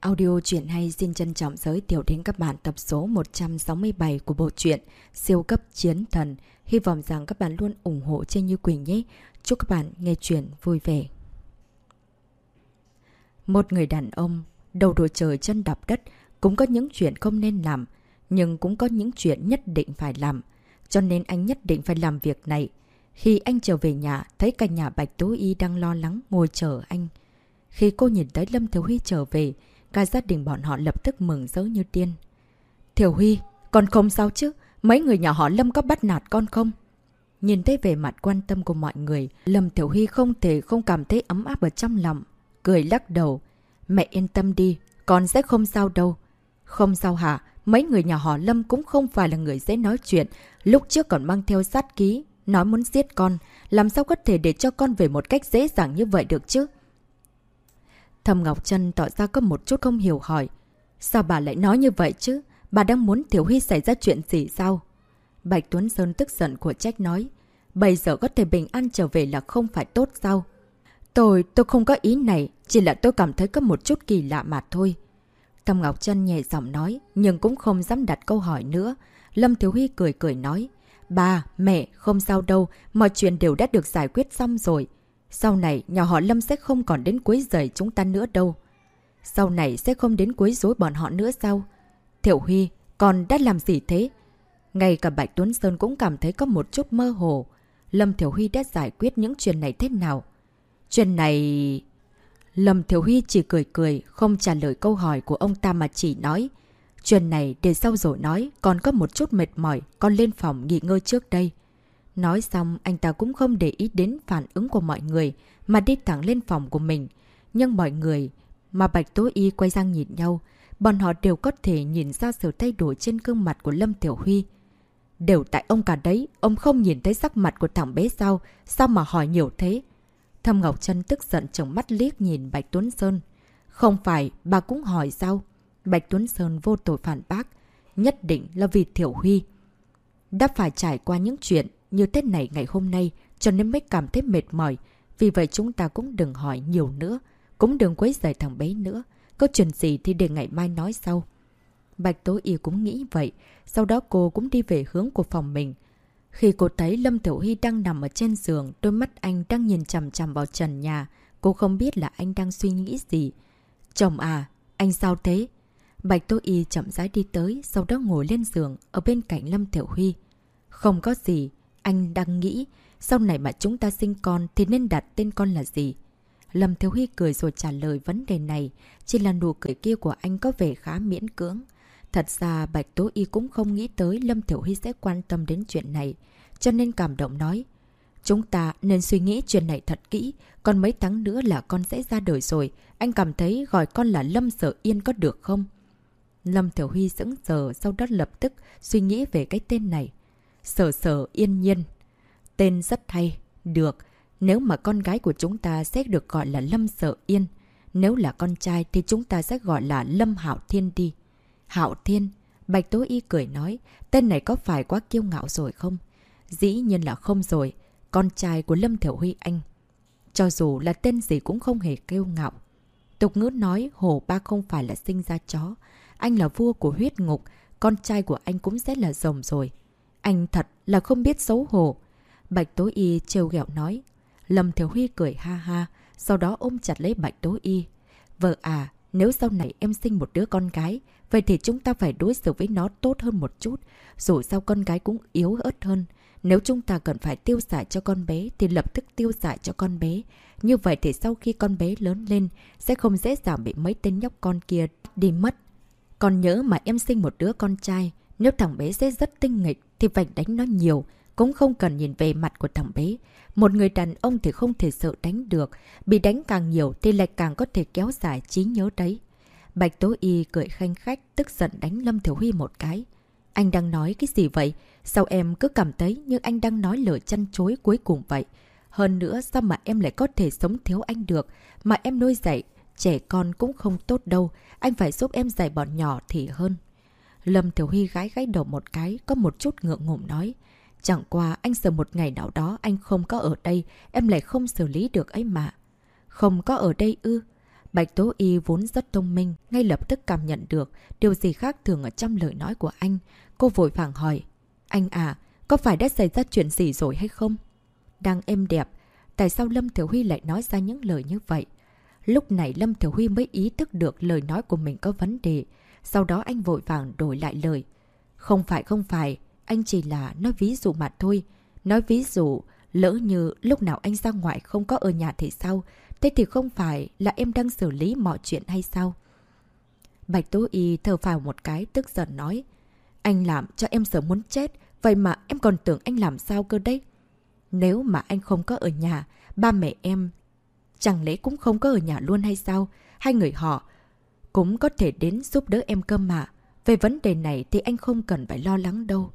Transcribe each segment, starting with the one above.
Audio truyện hay xin trân trọng giới thiệu đến các bạn tập số 167 của bộ truyện Siêu cấp chiến thần. Hy vọng rằng các bạn luôn ủng hộ trên Như Quỳnh nhé. Chúc các bạn nghe truyện vui vẻ. Một người đàn ông, đầu đội trời chân đạp đất, cũng có những chuyện không nên làm, nhưng cũng có những chuyện nhất định phải làm. Cho nên anh nhất định phải làm việc này. Khi anh trở về nhà, thấy cả nhà Bạch Tố Y đang lo lắng ngồi chờ anh. Khi cô nhìn thấy Lâm Thiếu Huy trở về, Cả gia đình bọn họ lập tức mừng rỡ như tiên. Thiểu Huy, con không sao chứ? Mấy người nhà họ Lâm có bắt nạt con không? Nhìn thấy về mặt quan tâm của mọi người, Lâm Thiểu Huy không thể không cảm thấy ấm áp ở trong lòng. Cười lắc đầu. Mẹ yên tâm đi, con sẽ không sao đâu. Không sao hả? Mấy người nhà họ Lâm cũng không phải là người dễ nói chuyện. Lúc trước còn mang theo sát ký, nói muốn giết con. Làm sao có thể để cho con về một cách dễ dàng như vậy được chứ? Thầm Ngọc Trân tỏ ra có một chút không hiểu hỏi. Sao bà lại nói như vậy chứ? Bà đang muốn Tiểu Huy xảy ra chuyện gì sao? Bạch Tuấn Sơn tức giận của trách nói. Bây giờ có thể bình an trở về là không phải tốt sao? Tôi, tôi không có ý này. Chỉ là tôi cảm thấy có một chút kỳ lạ mà thôi. Thầm Ngọc Trân nhẹ giọng nói, nhưng cũng không dám đặt câu hỏi nữa. Lâm Thiếu Huy cười cười nói. Bà, mẹ, không sao đâu, mọi chuyện đều đã được giải quyết xong rồi. Sau này, nhà họ Lâm sẽ không còn đến cuối rầy chúng ta nữa đâu. Sau này sẽ không đến cuối rối bọn họ nữa sao? Thiệu Huy, con đã làm gì thế? Ngay cả Bạch Tuấn Sơn cũng cảm thấy có một chút mơ hồ. Lâm Thiểu Huy đã giải quyết những chuyện này thế nào? Chuyện này... Lâm Thiểu Huy chỉ cười cười, không trả lời câu hỏi của ông ta mà chỉ nói. Chuyện này để sau rồi nói, còn có một chút mệt mỏi, con lên phòng nghỉ ngơi trước đây. Nói xong, anh ta cũng không để ý đến phản ứng của mọi người, mà đi thẳng lên phòng của mình. Nhưng mọi người, mà Bạch Tố Y quay sang nhìn nhau, bọn họ đều có thể nhìn ra sự thay đổi trên gương mặt của Lâm Tiểu Huy. Đều tại ông cả đấy, ông không nhìn thấy sắc mặt của thằng bé sao, sao mà hỏi nhiều thế? Thâm Ngọc Trân tức giận trồng mắt liếc nhìn Bạch Tuấn Sơn. Không phải, bà cũng hỏi sao? Bạch Tuấn Sơn vô tội phản bác, nhất định là vì Tiểu Huy. Đã phải trải qua những chuyện như thế này ngày hôm nay cho nên mới cảm thấy mệt mỏi. Vì vậy chúng ta cũng đừng hỏi nhiều nữa. Cũng đừng quấy rầy thằng bé nữa. Có chuyện gì thì để ngày mai nói sau. Bạch Tố Y cũng nghĩ vậy. Sau đó cô cũng đi về hướng của phòng mình. Khi cô thấy Lâm Tiểu Hy đang nằm ở trên giường, đôi mắt anh đang nhìn chằm chằm vào trần nhà. Cô không biết là anh đang suy nghĩ gì. Chồng à, anh sao thế? Bạch Tố Y chậm rãi đi tới, sau đó ngồi lên giường, ở bên cạnh Lâm Tiểu Huy. Không có gì, anh đang nghĩ, sau này mà chúng ta sinh con thì nên đặt tên con là gì? Lâm Thiếu Huy cười rồi trả lời vấn đề này, chỉ là nụ cười kia của anh có vẻ khá miễn cưỡng. Thật ra Bạch Tố Y cũng không nghĩ tới Lâm Thiểu Huy sẽ quan tâm đến chuyện này, cho nên cảm động nói. Chúng ta nên suy nghĩ chuyện này thật kỹ, còn mấy tháng nữa là con sẽ ra đời rồi, anh cảm thấy gọi con là Lâm Sở Yên có được không? Lâm Thiểu Huy sững sờ sau đó lập tức suy nghĩ về cái tên này. Sở sở yên nhiên. Tên rất hay. Được. Nếu mà con gái của chúng ta sẽ được gọi là Lâm Sở Yên. Nếu là con trai thì chúng ta sẽ gọi là Lâm Hạo Thiên đi. Hạo Thiên. Bạch Tố Y cười nói. Tên này có phải quá kiêu ngạo rồi không? Dĩ nhiên là không rồi. Con trai của Lâm Thiểu Huy Anh. Cho dù là tên gì cũng không hề kiêu ngạo. Tục ngữ nói, Hồ Ba không phải là sinh ra chó. Anh là vua của huyết ngục. Con trai của anh cũng sẽ là rồng rồi. Anh thật là không biết xấu hổ. Bạch Tố Y trêu ghẹo nói. Lâm Thiếu Huy cười ha ha, sau đó ôm chặt lấy Bạch Tố Y. Vợ à, nếu sau này em sinh một đứa con gái, vậy thì chúng ta phải đối xử với nó tốt hơn một chút. Dù sao con gái cũng yếu ớt hơn. Nếu chúng ta cần phải tiêu xài cho con bé thì lập tức tiêu xài cho con bé. Như vậy thì sau khi con bé lớn lên, sẽ không dễ dàng bị mấy tên nhóc con kia đi mất. Còn nhớ mà em sinh một đứa con trai, nếu thằng bé sẽ rất tinh nghịch thì phải đánh nó nhiều, cũng không cần nhìn về mặt của thằng bé. Một người đàn ông thì không thể sợ đánh được, bị đánh càng nhiều thì lại càng có thể kéo dài trí nhớ đấy. Bạch Tố Y cười khanh khách, tức giận đánh Lâm Thiểu Huy một cái. Anh đang nói cái gì vậy? Sao em cứ cảm thấy như anh đang nói lời chăn chối cuối cùng vậy? Hơn nữa sao mà em lại có thể sống thiếu anh được, mà em nuôi dạy, trẻ con cũng không tốt đâu, anh phải giúp em dạy bọn nhỏ thì hơn. Lâm Thiểu Huy gái gái đầu một cái, có một chút ngượng ngụm nói. Chẳng qua anh sợ một ngày nào đó anh không có ở đây, em lại không xử lý được ấy mà. Không có ở đây ư. Bạch Tố Y vốn rất thông minh, ngay lập tức cảm nhận được điều gì khác thường ở trong lời nói của anh. Cô vội vàng hỏi, anh à, có phải đã xảy ra chuyện gì rồi hay không? Đang êm đẹp, tại sao Lâm Thiểu Huy lại nói ra những lời như vậy? Lúc này Lâm Thiểu Huy mới ý thức được lời nói của mình có vấn đề. Sau đó anh vội vàng đổi lại lời. Không phải không phải, anh chỉ là nói ví dụ mà thôi. Nói ví dụ, lỡ như lúc nào anh ra ngoài không có ở nhà thì sao? Thế thì không phải là em đang xử lý mọi chuyện hay sao? Bạch Tố Y thở phào một cái tức giận nói. Anh làm cho em sợ muốn chết, vậy mà em còn tưởng anh làm sao cơ đấy? Nếu mà anh không có ở nhà, ba mẹ em chẳng lẽ cũng không có ở nhà luôn hay sao? Hai người họ cũng có thể đến giúp đỡ em cơ mà. Về vấn đề này thì anh không cần phải lo lắng đâu.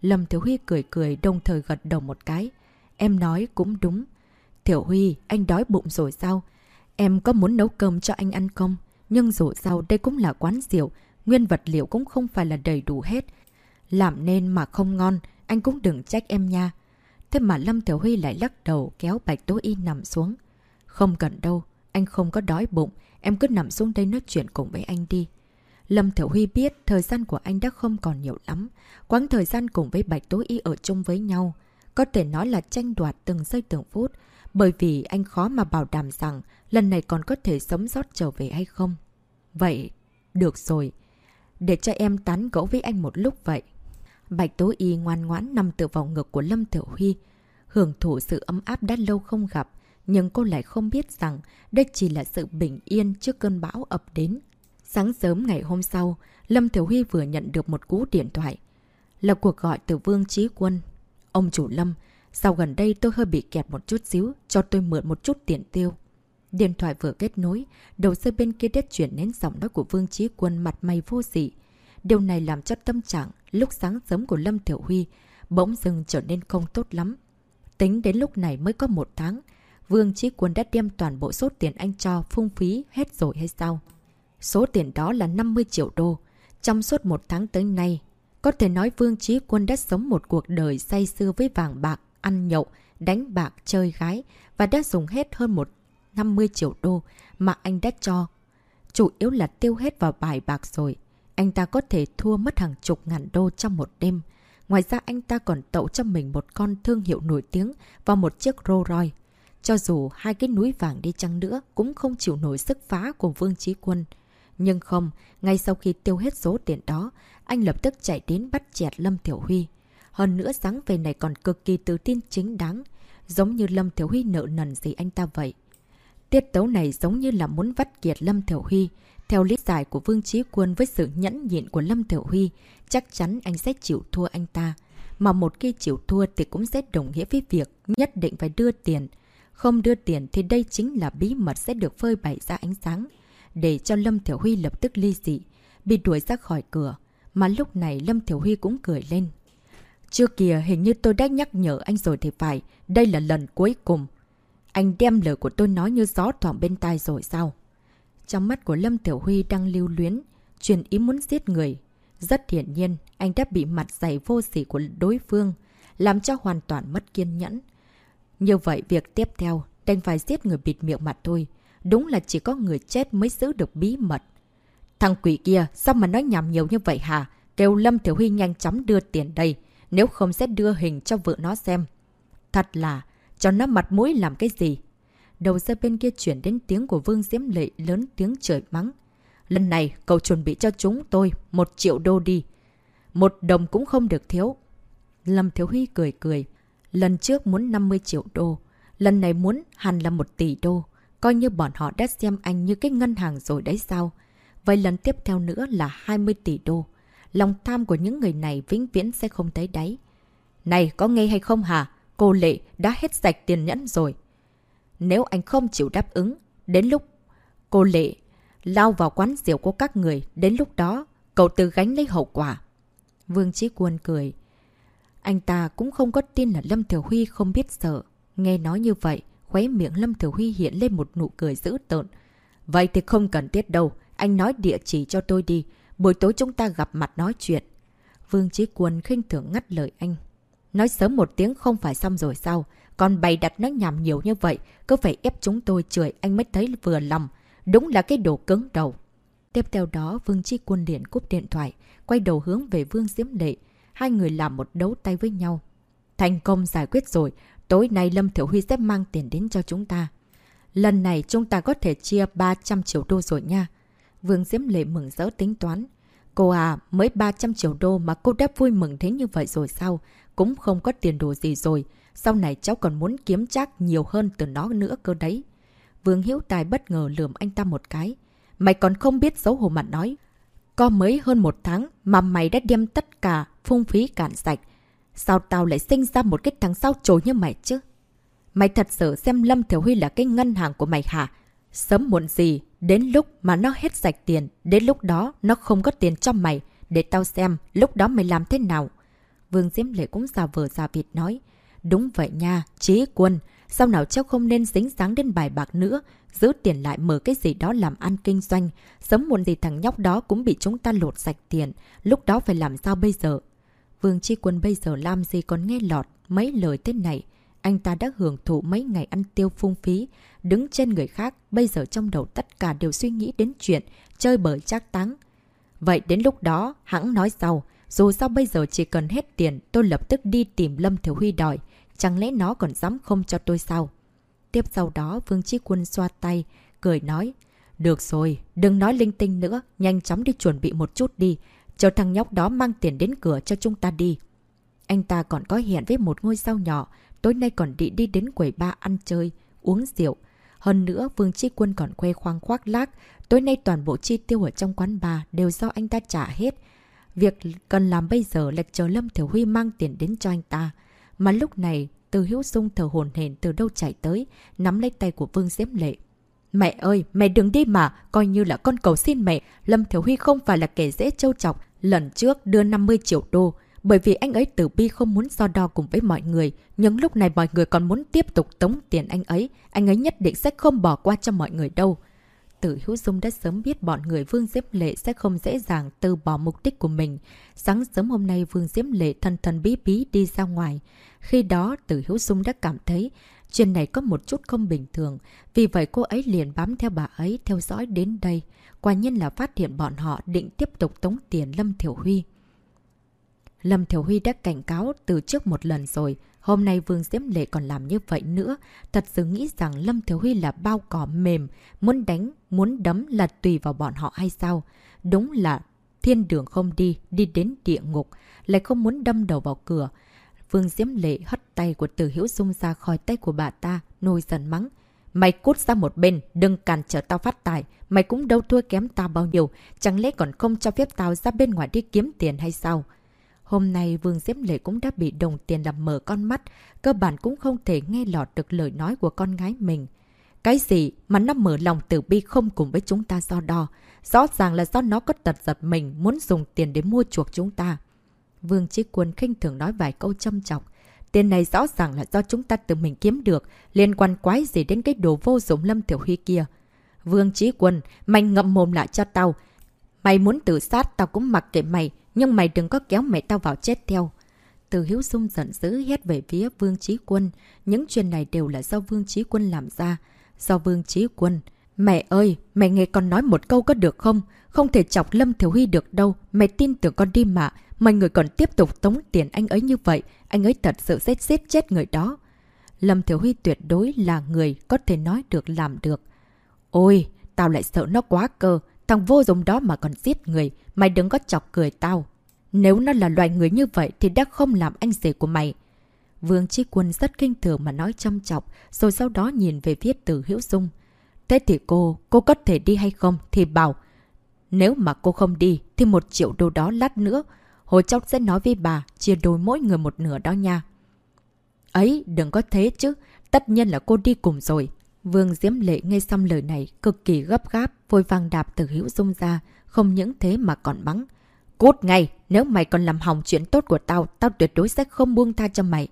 Lâm Thiếu Huy cười cười đồng thời gật đầu một cái. Em nói cũng đúng. Thiểu Huy, anh đói bụng rồi sao? Em có muốn nấu cơm cho anh ăn không? Nhưng dù sao đây cũng là quán rượu, nguyên vật liệu cũng không phải là đầy đủ hết. Làm nên mà không ngon, anh cũng đừng trách em nha. Thế mà Lâm Thiểu Huy lại lắc đầu kéo Bạch Tố Y nằm xuống. Không cần đâu, anh không có đói bụng, em cứ nằm xuống đây nói chuyện cùng với anh đi. Lâm Thiểu Huy biết thời gian của anh đã không còn nhiều lắm. Quãng thời gian cùng với Bạch Tố Y ở chung với nhau. Có thể nói là tranh đoạt từng giây từng phút. Bởi vì anh khó mà bảo đảm rằng lần này còn có thể sống sót trở về hay không. Vậy, được rồi. Để cho em tán gẫu với anh một lúc vậy. Bạch Tố Y ngoan ngoãn nằm tựa vào ngực của Lâm Thiểu Huy. Hưởng thụ sự ấm áp đã lâu không gặp. Nhưng cô lại không biết rằng đây chỉ là sự bình yên trước cơn bão ập đến. Sáng sớm ngày hôm sau, Lâm Thiểu Huy vừa nhận được một cú điện thoại. Là cuộc gọi từ Vương Trí Quân. Ông chủ Lâm, sau gần đây tôi hơi bị kẹt một chút xíu, cho tôi mượn một chút tiền tiêu. Điện thoại vừa kết nối, đầu dây bên kia đét chuyển đến giọng nói của Vương Trí Quân mặt mày vô dị. Điều này làm cho tâm trạng lúc sáng sớm của Lâm Thiểu Huy bỗng dưng trở nên không tốt lắm. Tính đến lúc này mới có một tháng, Vương Trí Quân đã đem toàn bộ số tiền anh cho phung phí hết rồi hay sao? Số tiền đó là 50 triệu đô. Trong suốt một tháng tới nay, có thể nói Vương Trí Quân đã sống một cuộc đời say sưa với vàng bạc, ăn nhậu, đánh bạc, chơi gái và đã dùng hết hơn một 50 triệu đô mà anh đã cho. Chủ yếu là tiêu hết vào bài bạc rồi. Anh ta có thể thua mất hàng chục ngàn đô trong một đêm. Ngoài ra anh ta còn tậu cho mình một con thương hiệu nổi tiếng và một chiếc Rolls Royce. Cho dù hai cái núi vàng đi chăng nữa cũng không chịu nổi sức phá của Vương Trí Quân. Nhưng không, ngay sau khi tiêu hết số tiền đó, anh lập tức chạy đến bắt chẹt Lâm Thiểu Huy. Hơn nữa sáng về này còn cực kỳ tự tin chính đáng, giống như Lâm Thiểu Huy nợ nần gì anh ta vậy. Tiết tấu này giống như là muốn vắt kiệt Lâm Thiểu Huy. Theo lý giải của Vương Trí Quân với sự nhẫn nhịn của Lâm Thiểu Huy, chắc chắn anh sẽ chịu thua anh ta. Mà một khi chịu thua thì cũng sẽ đồng nghĩa với việc nhất định phải đưa tiền. Không đưa tiền thì đây chính là bí mật sẽ được phơi bày ra ánh sáng để cho Lâm Thiểu Huy lập tức ly dị, bị đuổi ra khỏi cửa. Mà lúc này Lâm Thiểu Huy cũng cười lên. Trước kia hình như tôi đã nhắc nhở anh rồi thì phải, đây là lần cuối cùng. Anh đem lời của tôi nói như gió thoảng bên tai rồi sao? Trong mắt của Lâm Tiểu Huy đang lưu luyến, truyền ý muốn giết người. Rất hiển nhiên, anh đã bị mặt dày vô sỉ của đối phương, làm cho hoàn toàn mất kiên nhẫn. Như vậy, việc tiếp theo, đành phải giết người bịt miệng mặt thôi. Đúng là chỉ có người chết mới giữ được bí mật. Thằng quỷ kia, sao mà nói nhảm nhiều như vậy hả? Kêu Lâm Thiểu Huy nhanh chóng đưa tiền đây, nếu không sẽ đưa hình cho vợ nó xem. Thật là, cho nó mặt mũi làm cái gì? Đầu ra bên kia chuyển đến tiếng của Vương Diễm Lệ lớn tiếng trời mắng. Lần này, cậu chuẩn bị cho chúng tôi một triệu đô đi. Một đồng cũng không được thiếu. Lâm Thiếu Huy cười cười. Lần trước muốn 50 triệu đô. Lần này muốn hẳn là một tỷ đô. Coi như bọn họ đã xem anh như cái ngân hàng rồi đấy sao? Vậy lần tiếp theo nữa là 20 tỷ đô. Lòng tham của những người này vĩnh viễn sẽ không thấy đáy. Này, có nghe hay không hả? Cô Lệ đã hết sạch tiền nhẫn rồi. Nếu anh không chịu đáp ứng, đến lúc cô Lệ lao vào quán rượu của các người, đến lúc đó cậu tự gánh lấy hậu quả. Vương trí Quân cười. Anh ta cũng không có tin là Lâm Thiểu Huy không biết sợ. Nghe nói như vậy, Khóe miệng Lâm Thiểu Huy hiện lên một nụ cười dữ tợn. Vậy thì không cần thiết đâu. Anh nói địa chỉ cho tôi đi. Buổi tối chúng ta gặp mặt nói chuyện. Vương Chí Quân khinh thường ngắt lời anh. Nói sớm một tiếng không phải xong rồi sao? Còn bày đặt nó nhảm nhiều như vậy, cứ phải ép chúng tôi chửi anh mới thấy vừa lòng. đúng là cái đồ cứng đầu. Tiếp theo đó, Vương Chi Quân liền cúp điện thoại, quay đầu hướng về Vương Diễm Lệ. Hai người làm một đấu tay với nhau. Thành công giải quyết rồi, tối nay Lâm Thiểu Huy sẽ mang tiền đến cho chúng ta. Lần này chúng ta có thể chia 300 triệu đô rồi nha. Vương Diễm Lệ mừng rỡ tính toán. Cô à, mới 300 triệu đô mà cô đã vui mừng thế như vậy rồi sao? Cũng không có tiền đồ gì rồi. Sau này cháu còn muốn kiếm chắc nhiều hơn từ nó nữa cơ đấy. Vương Hiếu Tài bất ngờ lườm anh ta một cái. Mày còn không biết xấu hổ mặt nói. Có mới hơn một tháng mà mày đã đem tất cả phung phí cạn sạch. Sao tao lại sinh ra một cái thằng sao trồi như mày chứ? Mày thật sự xem Lâm Thiểu Huy là cái ngân hàng của mày hả? Sớm muộn gì, đến lúc mà nó hết sạch tiền, đến lúc đó nó không có tiền cho mày. Để tao xem, lúc đó mày làm thế nào? Vương Diễm Lệ cũng giả vờ giả vịt nói. Đúng vậy nha, trí quân. Sao nào cháu không nên dính dáng đến bài bạc nữa, giữ tiền lại mở cái gì đó làm ăn kinh doanh. Sớm muộn gì thằng nhóc đó cũng bị chúng ta lột sạch tiền. Lúc đó phải làm sao bây giờ? Vương Chi Quân bây giờ làm gì còn nghe lọt mấy lời thế này. Anh ta đã hưởng thụ mấy ngày ăn tiêu phung phí, đứng trên người khác, bây giờ trong đầu tất cả đều suy nghĩ đến chuyện chơi bời trác táng. Vậy đến lúc đó, hãng nói sau, dù sao bây giờ chỉ cần hết tiền, tôi lập tức đi tìm Lâm Thiếu Huy đòi. Chẳng lẽ nó còn dám không cho tôi sao? Tiếp sau đó, Vương Trí Quân xoa tay, cười nói. Được rồi, đừng nói linh tinh nữa, nhanh chóng đi chuẩn bị một chút đi. Chờ thằng nhóc đó mang tiền đến cửa cho chúng ta đi. Anh ta còn có hẹn với một ngôi sao nhỏ, tối nay còn đi đi đến quầy ba ăn chơi, uống rượu. Hơn nữa, Vương Chi Quân còn khoe khoang khoác lác, tối nay toàn bộ chi tiêu ở trong quán bà đều do anh ta trả hết. Việc cần làm bây giờ là chờ Lâm Thiểu Huy mang tiền đến cho anh ta. Mà lúc này, từ Hiếu Dung thở hồn hển từ đâu chạy tới, nắm lấy tay của Vương Diễm Lệ. Mẹ ơi, mẹ đừng đi mà, coi như là con cầu xin mẹ. Lâm Thiếu Huy không phải là kẻ dễ trâu chọc. Lần trước đưa 50 triệu đô, bởi vì anh ấy tử bi không muốn so đo cùng với mọi người. Nhưng lúc này mọi người còn muốn tiếp tục tống tiền anh ấy. Anh ấy nhất định sẽ không bỏ qua cho mọi người đâu. Tử Hữu Dung đã sớm biết bọn người Vương Diễm Lệ sẽ không dễ dàng từ bỏ mục đích của mình. Sáng sớm hôm nay Vương Diễm Lệ thân thân bí bí đi ra ngoài. Khi đó từ hiếu Dung đã cảm thấy chuyện này có một chút không bình thường. Vì vậy cô ấy liền bám theo bà ấy theo dõi đến đây. Quả nhiên là phát hiện bọn họ định tiếp tục tống tiền Lâm Thiểu Huy. Lâm Thiểu Huy đã cảnh cáo từ trước một lần rồi. Hôm nay Vương Diễm Lệ còn làm như vậy nữa. Thật sự nghĩ rằng Lâm Thiểu Huy là bao cỏ mềm. Muốn đánh, muốn đấm là tùy vào bọn họ hay sao? Đúng là thiên đường không đi, đi đến địa ngục. Lại không muốn đâm đầu vào cửa. Vương Diễm Lệ hất tay của Tử Hiễu Dung ra khỏi tay của bà ta, nôi giận mắng. Mày cút ra một bên, đừng cản trở tao phát tài. Mày cũng đâu thua kém tao bao nhiêu. Chẳng lẽ còn không cho phép tao ra bên ngoài đi kiếm tiền hay sao? Hôm nay Vương Diễm Lệ cũng đã bị đồng tiền làm mở con mắt, cơ bản cũng không thể nghe lọt được lời nói của con gái mình. Cái gì mà nó mở lòng tử bi không cùng với chúng ta do đo? Rõ ràng là do nó có tật giật mình muốn dùng tiền để mua chuộc chúng ta. Vương Chí Quân khinh thường nói vài câu châm chọc. Tiền này rõ ràng là do chúng ta tự mình kiếm được, liên quan quái gì đến cái đồ vô dụng Lâm Tiểu Huy kia. Vương Chí Quân, mày ngậm mồm lại cho tao. Mày muốn tự sát tao cũng mặc kệ mày, nhưng mày đừng có kéo mẹ tao vào chết theo. Từ Hiếu Dung giận dữ hét về phía Vương Chí Quân. Những chuyện này đều là do Vương Chí Quân làm ra. Do Vương Chí Quân. Mẹ ơi, mẹ nghe con nói một câu có được không? Không thể chọc Lâm Thiểu Huy được đâu. Mẹ tin tưởng con đi mà. Mọi người còn tiếp tục tống tiền anh ấy như vậy. Anh ấy thật sự sẽ giết chết người đó. Lâm Thiểu Huy tuyệt đối là người có thể nói được làm được. Ôi, tao lại sợ nó quá cơ. Thằng vô dụng đó mà còn giết người, mày đừng có chọc cười tao. Nếu nó là loài người như vậy thì đã không làm anh rể của mày. Vương Trí Quân rất kinh thường mà nói chăm chọc, rồi sau đó nhìn về phía từ Hiễu Dung. Thế thì cô, cô có thể đi hay không thì bảo. Nếu mà cô không đi thì một triệu đô đó lát nữa, hồi chóc sẽ nói với bà chia đôi mỗi người một nửa đó nha. Ấy, đừng có thế chứ, tất nhiên là cô đi cùng rồi. Vương Diễm Lệ nghe xong lời này cực kỳ gấp gáp, vội vàng đạp từ hữu dung ra, không những thế mà còn bắn. Cút ngay, nếu mày còn làm hỏng chuyện tốt của tao, tao tuyệt đối sẽ không buông tha cho mày.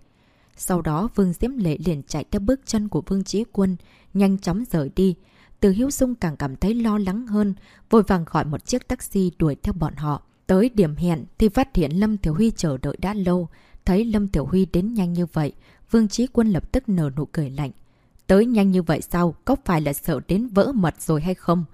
Sau đó Vương Diễm Lệ liền chạy theo bước chân của Vương Chí Quân, nhanh chóng rời đi. Từ Hiếu Dung càng cảm thấy lo lắng hơn, vội vàng gọi một chiếc taxi đuổi theo bọn họ. Tới điểm hẹn thì phát hiện Lâm tiểu Huy chờ đợi đã lâu. Thấy Lâm tiểu Huy đến nhanh như vậy, Vương trí Quân lập tức nở nụ cười lạnh. Tới nhanh như vậy sao? Có phải là sợ đến vỡ mật rồi hay không?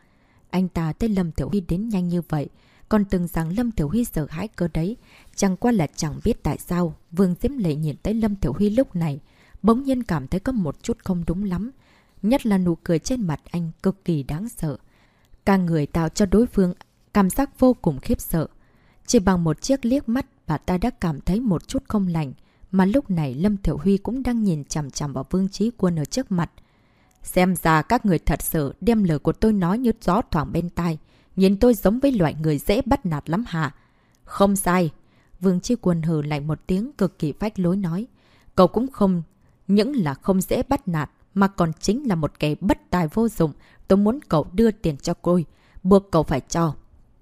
Anh ta thấy Lâm Tiểu Huy đến nhanh như vậy. Còn từng rằng Lâm Tiểu Huy sợ hãi cơ đấy. Chẳng qua là chẳng biết tại sao. Vương Diễm Lệ nhìn thấy Lâm Tiểu Huy lúc này. Bỗng nhiên cảm thấy có một chút không đúng lắm. Nhất là nụ cười trên mặt anh cực kỳ đáng sợ. Càng người tạo cho đối phương cảm giác vô cùng khiếp sợ. Chỉ bằng một chiếc liếc mắt bà ta đã cảm thấy một chút không lành. Mà lúc này Lâm Thiểu Huy cũng đang nhìn chằm chằm vào Vương Trí Quân ở trước mặt. Xem ra các người thật sự đem lời của tôi nói như gió thoảng bên tai. Nhìn tôi giống với loại người dễ bắt nạt lắm hả? Không sai. Vương Trí Quân hừ lại một tiếng cực kỳ phách lối nói. Cậu cũng không những là không dễ bắt nạt mà còn chính là một kẻ bất tài vô dụng. Tôi muốn cậu đưa tiền cho tôi, buộc cậu phải cho.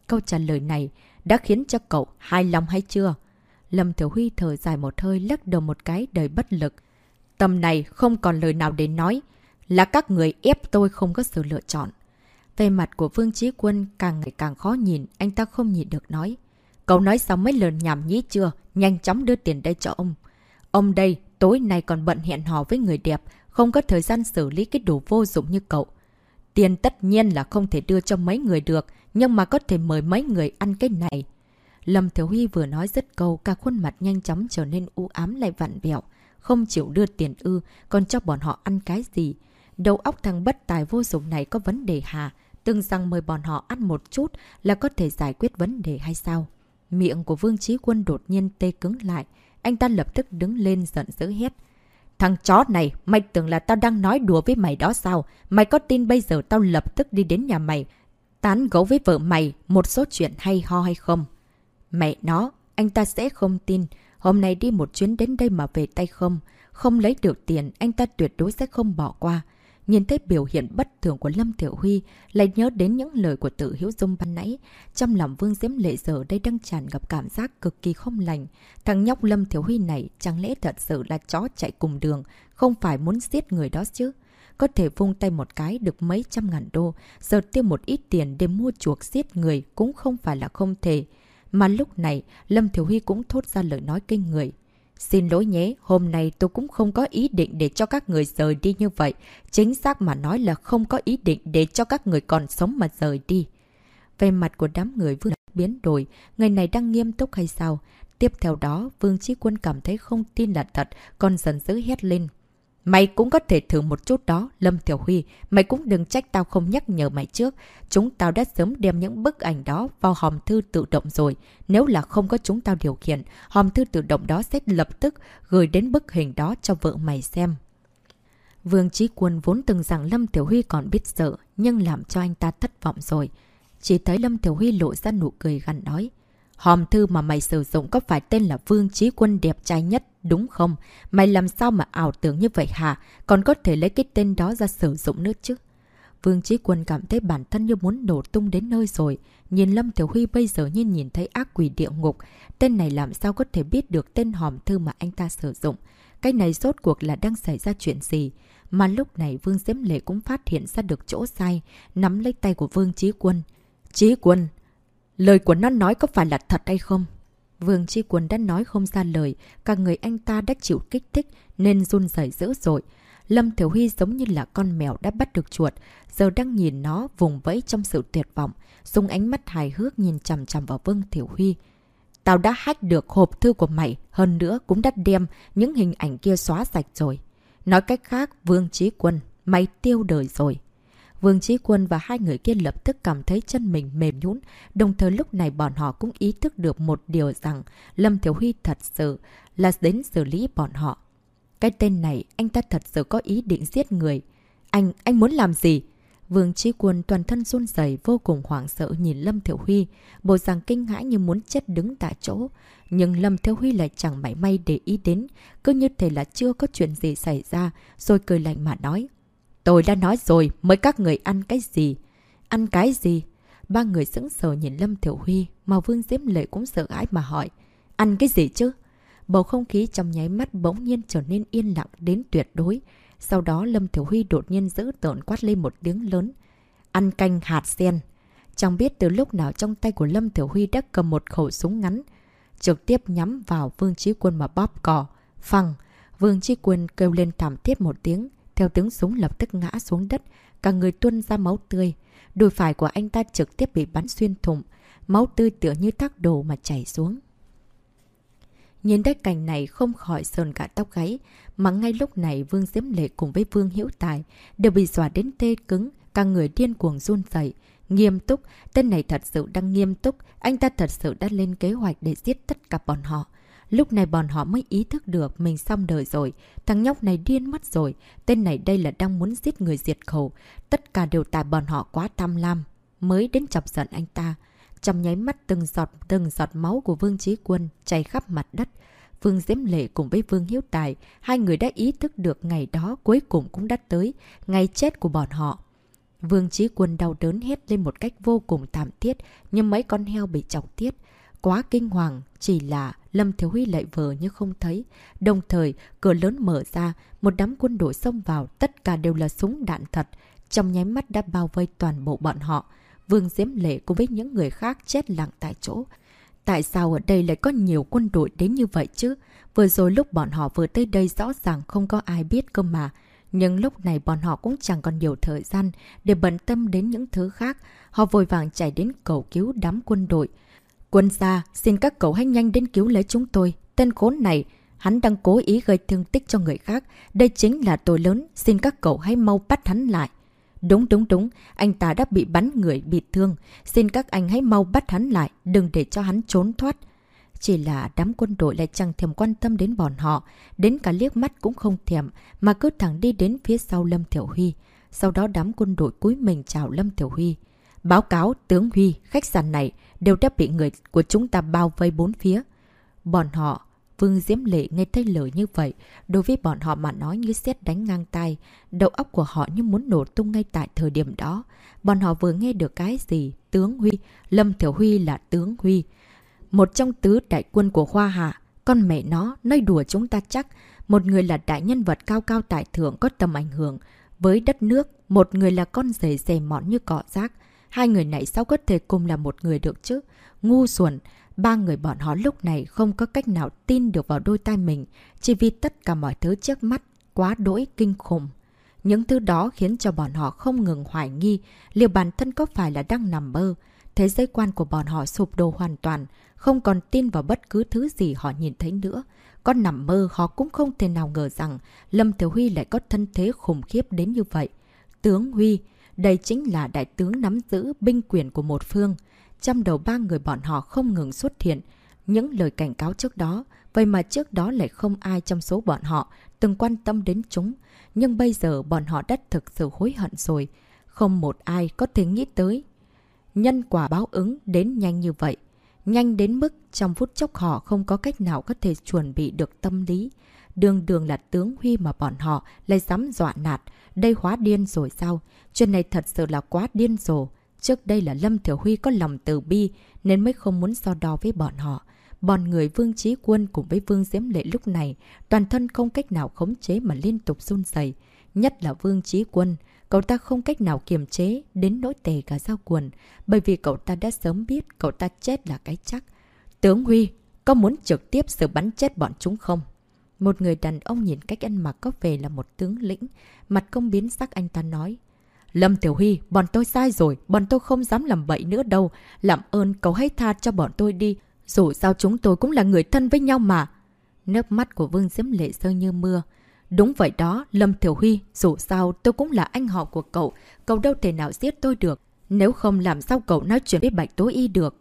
Câu trả lời này đã khiến cho cậu hài lòng hay chưa? Lâm Thiểu Huy thở dài một hơi lắc đầu một cái đầy bất lực. Tầm này không còn lời nào để nói. Là các người ép tôi không có sự lựa chọn. Về mặt của Vương Trí Quân càng ngày càng khó nhìn, anh ta không nhìn được nói. Cậu nói xong mấy lời nhảm nhí chưa? Nhanh chóng đưa tiền đây cho ông. Ông đây, tối nay còn bận hẹn hò với người đẹp, không có thời gian xử lý cái đồ vô dụng như cậu. Tiền tất nhiên là không thể đưa cho mấy người được, nhưng mà có thể mời mấy người ăn cái này. Lâm Thiếu Huy vừa nói dứt câu, cả khuôn mặt nhanh chóng trở nên u ám lại vặn vẹo. Không chịu đưa tiền ư, còn cho bọn họ ăn cái gì. Đầu óc thằng bất tài vô dụng này có vấn đề hà. Từng rằng mời bọn họ ăn một chút là có thể giải quyết vấn đề hay sao? Miệng của Vương Trí Quân đột nhiên tê cứng lại. Anh ta lập tức đứng lên giận dữ hét. Thằng chó này, mày tưởng là tao đang nói đùa với mày đó sao? Mày có tin bây giờ tao lập tức đi đến nhà mày, tán gấu với vợ mày một số chuyện hay ho hay không? Mẹ nó, anh ta sẽ không tin. Hôm nay đi một chuyến đến đây mà về tay không. Không lấy được tiền, anh ta tuyệt đối sẽ không bỏ qua. Nhìn thấy biểu hiện bất thường của Lâm Tiểu Huy, lại nhớ đến những lời của tự Hiếu Dung ban nãy. Trong lòng Vương Diễm Lệ giờ đây đang tràn ngập cảm giác cực kỳ không lành. Thằng nhóc Lâm Tiểu Huy này chẳng lẽ thật sự là chó chạy cùng đường, không phải muốn giết người đó chứ? Có thể vung tay một cái được mấy trăm ngàn đô, giờ tiêu một ít tiền để mua chuộc giết người cũng không phải là không thể. Mà lúc này, Lâm Thiểu Huy cũng thốt ra lời nói kinh người. Xin lỗi nhé, hôm nay tôi cũng không có ý định để cho các người rời đi như vậy. Chính xác mà nói là không có ý định để cho các người còn sống mà rời đi. Về mặt của đám người vừa biến đổi, người này đang nghiêm túc hay sao? Tiếp theo đó, Vương Trí Quân cảm thấy không tin là thật, còn dần dữ hét lên. Mày cũng có thể thử một chút đó, Lâm Tiểu Huy. Mày cũng đừng trách tao không nhắc nhở mày trước. Chúng tao đã sớm đem những bức ảnh đó vào hòm thư tự động rồi. Nếu là không có chúng tao điều khiển, hòm thư tự động đó sẽ lập tức gửi đến bức hình đó cho vợ mày xem. Vương Trí Quân vốn từng rằng Lâm Tiểu Huy còn biết sợ, nhưng làm cho anh ta thất vọng rồi. Chỉ thấy Lâm Tiểu Huy lộ ra nụ cười gằn nói. Hòm thư mà mày sử dụng có phải tên là Vương Trí Quân đẹp trai nhất, đúng không? Mày làm sao mà ảo tưởng như vậy hả? Còn có thể lấy cái tên đó ra sử dụng nữa chứ? Vương Trí Quân cảm thấy bản thân như muốn nổ tung đến nơi rồi. Nhìn Lâm Tiểu Huy bây giờ như nhìn thấy ác quỷ địa ngục. Tên này làm sao có thể biết được tên hòm thư mà anh ta sử dụng? Cái này rốt cuộc là đang xảy ra chuyện gì? Mà lúc này Vương Diễm Lệ cũng phát hiện ra được chỗ sai, nắm lấy tay của Vương Trí Quân. Trí Quân, Lời của nó nói có phải là thật hay không? Vương Chi Quân đã nói không ra lời, cả người anh ta đã chịu kích thích nên run rẩy dữ dội. Lâm Thiểu Huy giống như là con mèo đã bắt được chuột, giờ đang nhìn nó vùng vẫy trong sự tuyệt vọng, dùng ánh mắt hài hước nhìn chằm chằm vào Vương Thiểu Huy. Tao đã hack được hộp thư của mày, hơn nữa cũng đã đem những hình ảnh kia xóa sạch rồi. Nói cách khác, Vương Chí Quân, mày tiêu đời rồi. Vương Trí Quân và hai người kia lập tức cảm thấy chân mình mềm nhũn đồng thời lúc này bọn họ cũng ý thức được một điều rằng Lâm Thiếu Huy thật sự là đến xử lý bọn họ. Cái tên này, anh ta thật sự có ý định giết người. Anh, anh muốn làm gì? Vương Trí Quân toàn thân run rẩy vô cùng hoảng sợ nhìn Lâm Thiểu Huy, bộ dạng kinh hãi như muốn chết đứng tại chỗ. Nhưng Lâm Thiểu Huy lại chẳng mảy may để ý đến, cứ như thể là chưa có chuyện gì xảy ra, rồi cười lạnh mà nói. Tôi đã nói rồi, mới các người ăn cái gì? Ăn cái gì? Ba người sững sờ nhìn Lâm Thiểu Huy, mà Vương Diễm Lệ cũng sợ hãi mà hỏi. Ăn cái gì chứ? Bầu không khí trong nháy mắt bỗng nhiên trở nên yên lặng đến tuyệt đối. Sau đó Lâm Thiểu Huy đột nhiên giữ tợn quát lên một tiếng lớn. Ăn canh hạt sen. Chẳng biết từ lúc nào trong tay của Lâm Thiểu Huy đã cầm một khẩu súng ngắn. Trực tiếp nhắm vào Vương Trí Quân mà bóp cò. Phăng. Vương Trí Quân kêu lên thảm thiết một tiếng theo tiếng súng lập tức ngã xuống đất, cả người tuôn ra máu tươi. Đùi phải của anh ta trực tiếp bị bắn xuyên thủng, máu tươi tựa như thác đổ mà chảy xuống. Nhìn thấy cảnh này không khỏi sờn cả tóc gáy, mà ngay lúc này Vương Diễm Lệ cùng với Vương hiễu Tài đều bị dọa đến tê cứng, cả người điên cuồng run dậy. Nghiêm túc, tên này thật sự đang nghiêm túc, anh ta thật sự đã lên kế hoạch để giết tất cả bọn họ. Lúc này bọn họ mới ý thức được mình xong đời rồi, thằng nhóc này điên mất rồi, tên này đây là đang muốn giết người diệt khẩu. Tất cả đều tại bọn họ quá tham lam, mới đến chọc giận anh ta. Trong nháy mắt từng giọt từng giọt máu của Vương Trí Quân chảy khắp mặt đất. Vương Diễm Lệ cùng với Vương Hiếu Tài, hai người đã ý thức được ngày đó cuối cùng cũng đã tới, ngày chết của bọn họ. Vương Trí Quân đau đớn hết lên một cách vô cùng thảm thiết, nhưng mấy con heo bị chọc tiết. Quá kinh hoàng, chỉ là Lâm Thiếu Huy lại vờ như không thấy. Đồng thời, cửa lớn mở ra, một đám quân đội xông vào, tất cả đều là súng đạn thật. Trong nháy mắt đã bao vây toàn bộ bọn họ. Vương Diễm Lệ cùng với những người khác chết lặng tại chỗ. Tại sao ở đây lại có nhiều quân đội đến như vậy chứ? Vừa rồi lúc bọn họ vừa tới đây rõ ràng không có ai biết cơ mà. Nhưng lúc này bọn họ cũng chẳng còn nhiều thời gian để bận tâm đến những thứ khác. Họ vội vàng chạy đến cầu cứu đám quân đội. Quân gia, xin các cậu hãy nhanh đến cứu lấy chúng tôi. Tên khốn này, hắn đang cố ý gây thương tích cho người khác. Đây chính là tội lớn, xin các cậu hãy mau bắt hắn lại. Đúng đúng đúng, anh ta đã bị bắn người bị thương. Xin các anh hãy mau bắt hắn lại, đừng để cho hắn trốn thoát. Chỉ là đám quân đội lại chẳng thèm quan tâm đến bọn họ, đến cả liếc mắt cũng không thèm, mà cứ thẳng đi đến phía sau Lâm Thiểu Huy. Sau đó đám quân đội cúi mình chào Lâm Thiểu Huy. Báo cáo tướng Huy, khách sạn này đều đã bị người của chúng ta bao vây bốn phía. Bọn họ Vương Diễm Lệ nghe thấy lời như vậy, đối với bọn họ mà nói như xét đánh ngang tay, đầu óc của họ như muốn nổ tung ngay tại thời điểm đó. Bọn họ vừa nghe được cái gì? Tướng Huy, Lâm Thiểu Huy là tướng Huy. Một trong tứ đại quân của Hoa Hạ, con mẹ nó, nơi đùa chúng ta chắc. Một người là đại nhân vật cao cao tại thượng có tầm ảnh hưởng với đất nước, một người là con rể rẻ mọn như cọ rác. Hai người này sao có thể cùng là một người được chứ? Ngu xuẩn, Ba người bọn họ lúc này không có cách nào tin được vào đôi tai mình, chỉ vì tất cả mọi thứ trước mắt quá đỗi kinh khủng. Những thứ đó khiến cho bọn họ không ngừng hoài nghi liệu bản thân có phải là đang nằm mơ. Thế giới quan của bọn họ sụp đổ hoàn toàn, không còn tin vào bất cứ thứ gì họ nhìn thấy nữa. Có nằm mơ họ cũng không thể nào ngờ rằng Lâm Thiếu Huy lại có thân thế khủng khiếp đến như vậy. Tướng Huy, đây chính là đại tướng nắm giữ binh quyền của một phương. Trong đầu ba người bọn họ không ngừng xuất hiện những lời cảnh cáo trước đó, vậy mà trước đó lại không ai trong số bọn họ từng quan tâm đến chúng. Nhưng bây giờ bọn họ đã thực sự hối hận rồi. Không một ai có thể nghĩ tới. Nhân quả báo ứng đến nhanh như vậy. Nhanh đến mức trong phút chốc họ không có cách nào có thể chuẩn bị được tâm lý. Đường đường là tướng Huy mà bọn họ lại dám dọa nạt. Đây hóa điên rồi sao? Chuyện này thật sự là quá điên rồ. Trước đây là Lâm Thiểu Huy có lòng từ bi nên mới không muốn so đo với bọn họ. Bọn người Vương Trí Quân cùng với Vương Diễm Lệ lúc này toàn thân không cách nào khống chế mà liên tục run dày. Nhất là Vương Trí Quân, cậu ta không cách nào kiềm chế đến nỗi tề cả giao quần bởi vì cậu ta đã sớm biết cậu ta chết là cái chắc. Tướng Huy, có muốn trực tiếp xử bắn chết bọn chúng không? Một người đàn ông nhìn cách ăn mặc có vẻ là một tướng lĩnh, mặt không biến sắc anh ta nói. Lâm Tiểu Huy, bọn tôi sai rồi, bọn tôi không dám làm bậy nữa đâu. Làm ơn cậu hãy tha cho bọn tôi đi. Dù sao chúng tôi cũng là người thân với nhau mà. Nước mắt của Vương Diễm Lệ rơi như mưa. Đúng vậy đó, Lâm Tiểu Huy, dù sao tôi cũng là anh họ của cậu. Cậu đâu thể nào giết tôi được. Nếu không làm sao cậu nói chuyện với Bạch Tố Y được.